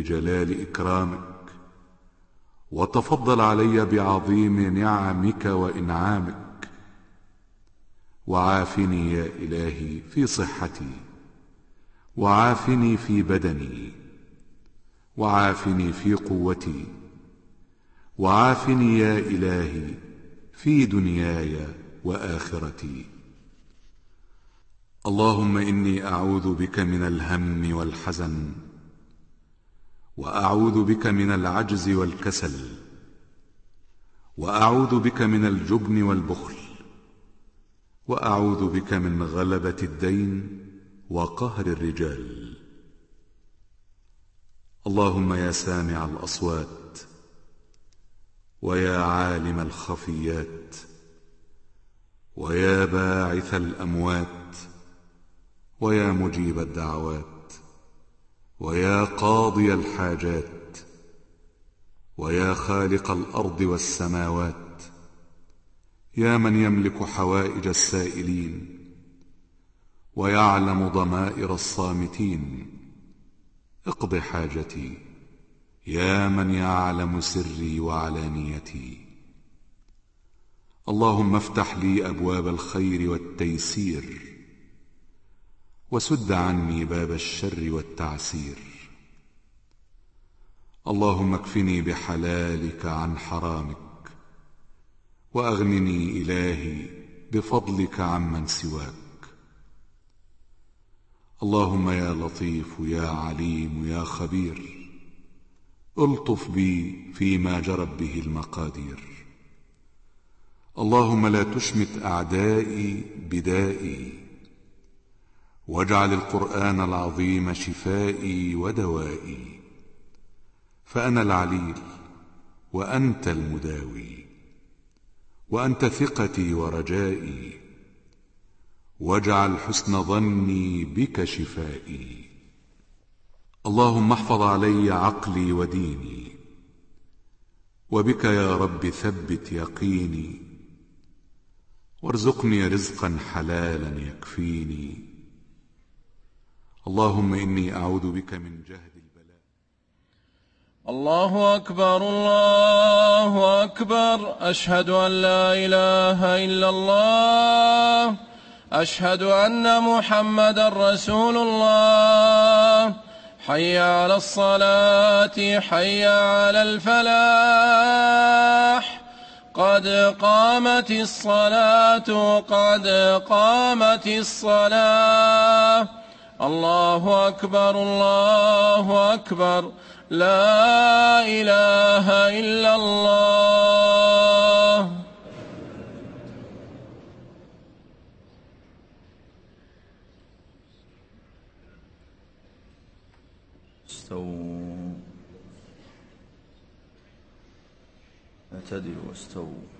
بجلال إكرامك وتفضل علي بعظيم نعمك وإنعامك. وعافني يا إلهي في صحتي وعافني في بدني وعافني في قوتي وعافني يا إلهي في دنياي وآخرتي. اللهم إني أعوذ بك من الهم والحزن وأعوذ بك من العجز والكسل وأعوذ بك من الجبن والبخل وأعوذ بك من غلبة الدين وقهر الرجال. اللهم يا سامع الأصوات ويا عالم الخفيات ويا باعث الأموات ويا مجيب الدعوات. ويا قاضي الحاجات ويا خالق الأرض والسماوات يا من يملك حوائج السائلين ويعلم ضمائر الصامتين. اقض حاجتي يا من يعلم سري وعلانيتي. اللهم افتح لي أبواب الخير والتيسير. وسد عني باب الشر والتعسير. اللهم اكفني بحلالك عن حرامك وأغنني إلهي بفضلك عمن سواك. اللهم يا لطيف يا عليم يا خبير ألطف بي فيما جرت به المقادير. اللهم لا تشمت أعدائي بدائي واجعل القرآن العظيم شفائي ودوائي فأنا العليل وأنت المداوي وأنت ثقتي ورجائي واجعل حسن ظني بك شفائي. اللهم احفظ علي عقلي وديني وبك يا رب ثبت يقيني وارزقني رزقا حلالا يكفيني. اللهم إني أعوذ بك من جهد البلاء. الله أكبر الله أكبر. أشهد أن لا إله إلا الله. أشهد أن محمدا رسول الله. حي على الصلاة حي على الفلاح. قد قامت الصلاة قد قامت الصلاة. الله أكبر الله أكبر. لا إله إلا الله. استووا. اعتدلوا واستووا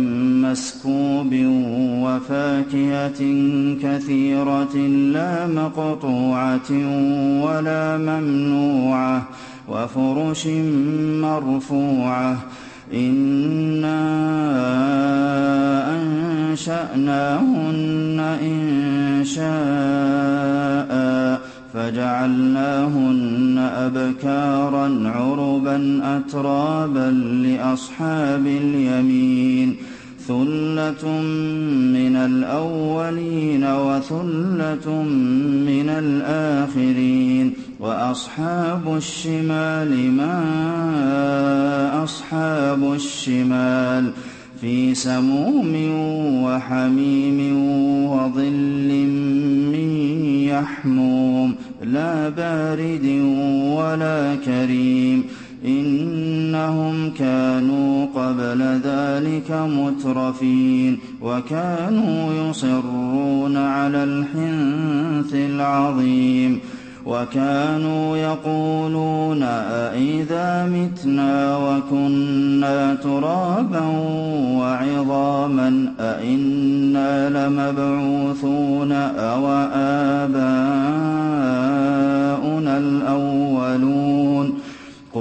مسكوب وفاكهة كثيرة لا مقطوعة ولا ممنوعة وفرش مرفوعة. إنا أنشأناهن إن شاء فجعلناهن أبكارا عربا أترابا لأصحاب اليمين. ثلة من الأولين وثلة من الآخرين وأصحاب الشمال ما أصحاب الشمال في سموم وحميم وظل من يحموم لا بارد ولا كريم إنهم كانوا قبل ذلك مترفين وكانوا يصرون على الحنث العظيم وكانوا يقولون أإذا متنا وكنا ترابا وعظاما أإنا لمبعوثون أو آباؤنا الأولون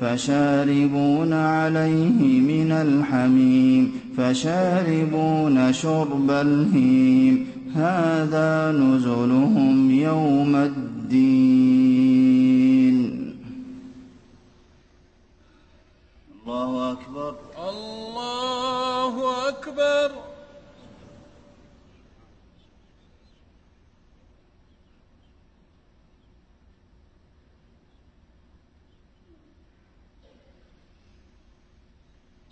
فشاربون عليه من الحميم فشاربون شرب الهيم. هذا نزلهم يوم الدين. الله أكبر. الله أكبر.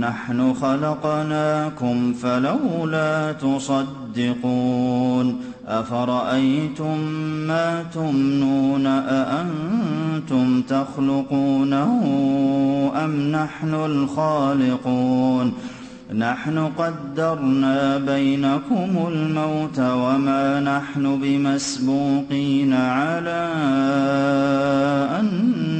نحن خلقناكم فلولا تصدقون أفرأيتم ما تمنون أأنتم تخلقونه أم نحن الخالقون نحن قدرنا بينكم الموت وما نحن بمسبوقين على أن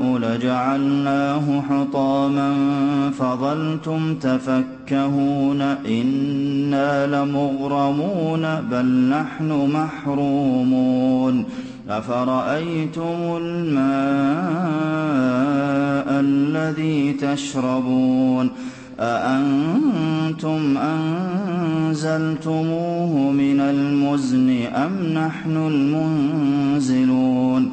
لجعلناه حطاما فظلتم تفكهون إنا لمغرمون بل نحن محرومون أفرأيتم الماء الذي تشربون أأنتم أنزلتموه من المزن أم نحن المنزلون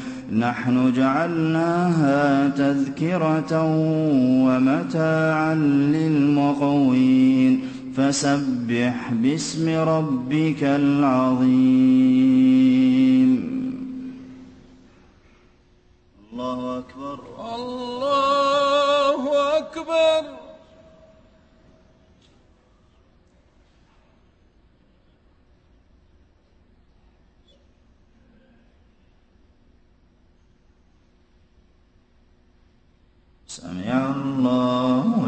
نحن جعلناها تذكرة ومتاعا للمقوين. فسبح باسم ربك العظيم. الله أكبر. الله أكبر سمع الله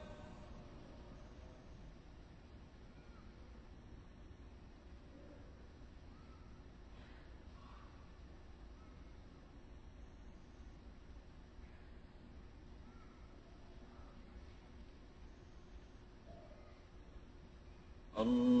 Allah.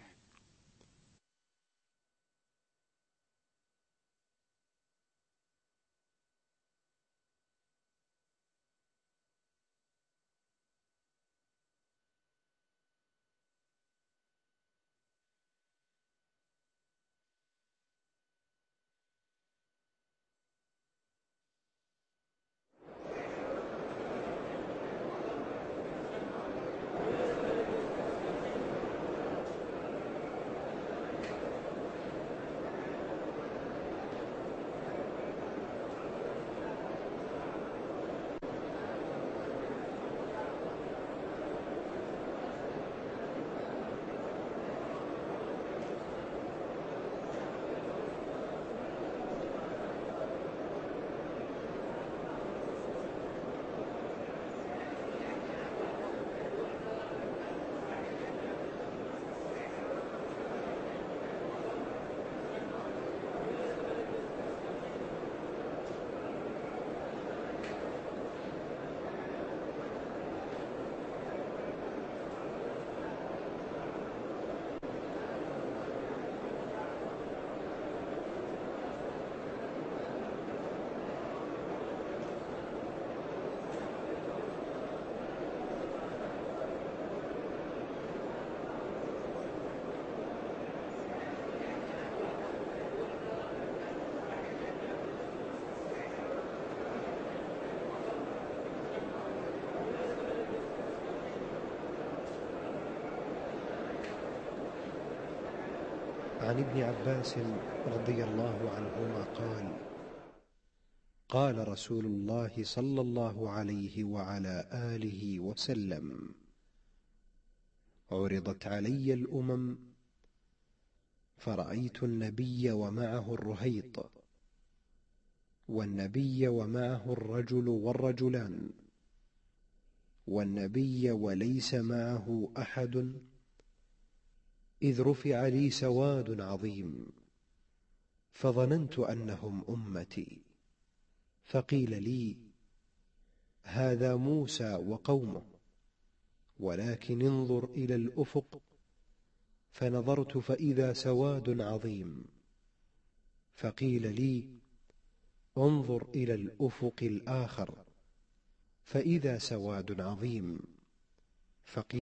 عن ابن عباس رضي الله عنهما قال قال رسول الله صلى الله عليه وعلى آله وسلم عرضت علي الأمم فرأيت النبي ومعه الرهيط والنبي ومعه الرجل والرجلان والنبي وليس معه أحد إذ رفع لي سواد عظيم فظننت أنهم أمتي. فقيل لي هذا موسى وقومه ولكن انظر إلى الأفق. فنظرت فإذا سواد عظيم. فقيل لي انظر إلى الأفق الآخر. فإذا سواد عظيم فقيل